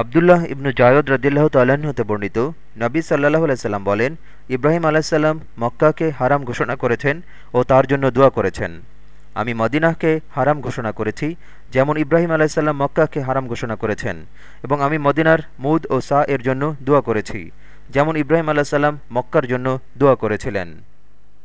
আবদুল্লাহ ইবনু জায়দ রদিল্লাহ তাল্লাহ্ন হতে বর্ণিত, নবী সাল্লাহ আলাইসাল্লাম বলেন, ইব্রাহিম আলাহিসাল্লাম মক্কাকে হারাম ঘোষণা করেছেন ও তার জন্য দোয়া করেছেন। আমি মদিনাহকে হারাম ঘোষণা করেছি, যেমন ইব্রাহিম আলাইসাল্লাম মক্কাকে হারাম ঘোষণা করেছেন, এবং আমি মদিনার মুদ ও সা এর জন্য দোয়া করেছি, যেমন ইব্রাহিম আলাহিসাল্লাম মক্কার জন্য দোয়া করেছিলেন।